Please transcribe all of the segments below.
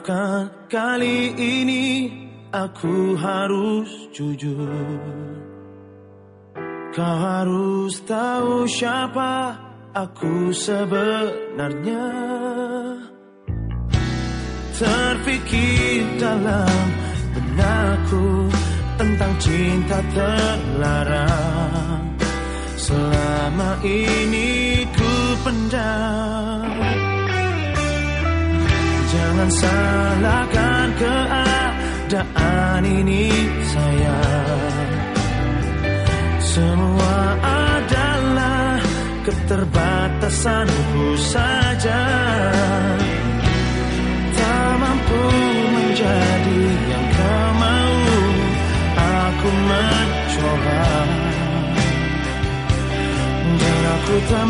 Maafkan kali ini aku harus jujur. Kau harus tahu siapa aku sebenarnya. Terpikir dalam benakku tentang cinta terlarang. Selama ini ku pendam Jangan salahkan keadaan ini sayang. Semua adalah keterbatasanku saja. Tak mampu menjadi yang kau mau Aku mencoba. Dan aku tak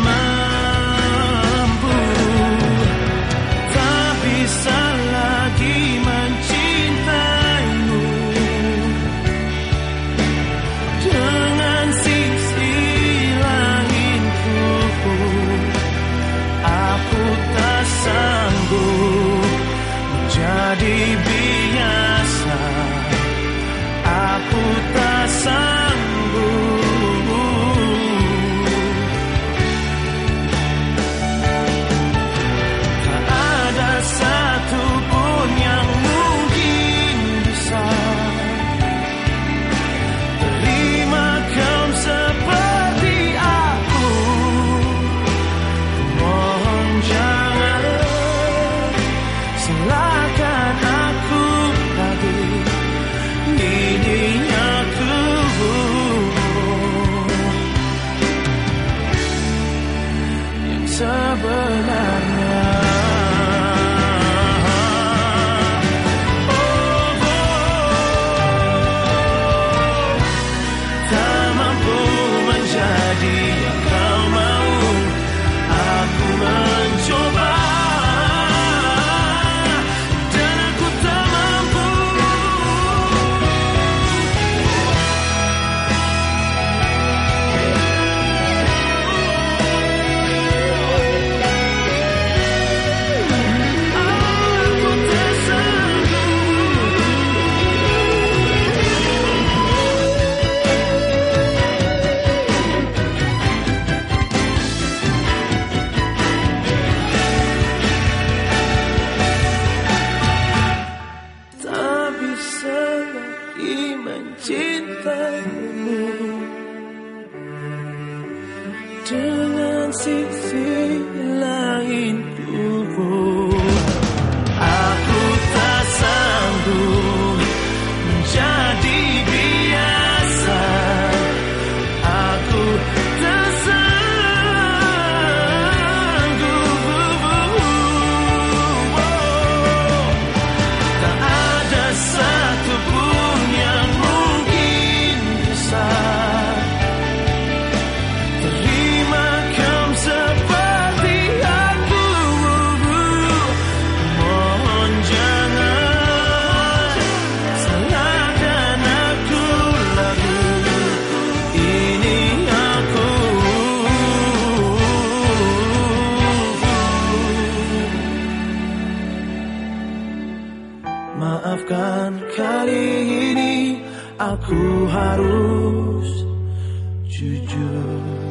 mau dengan sisi Maafkan kali ini aku harus jujur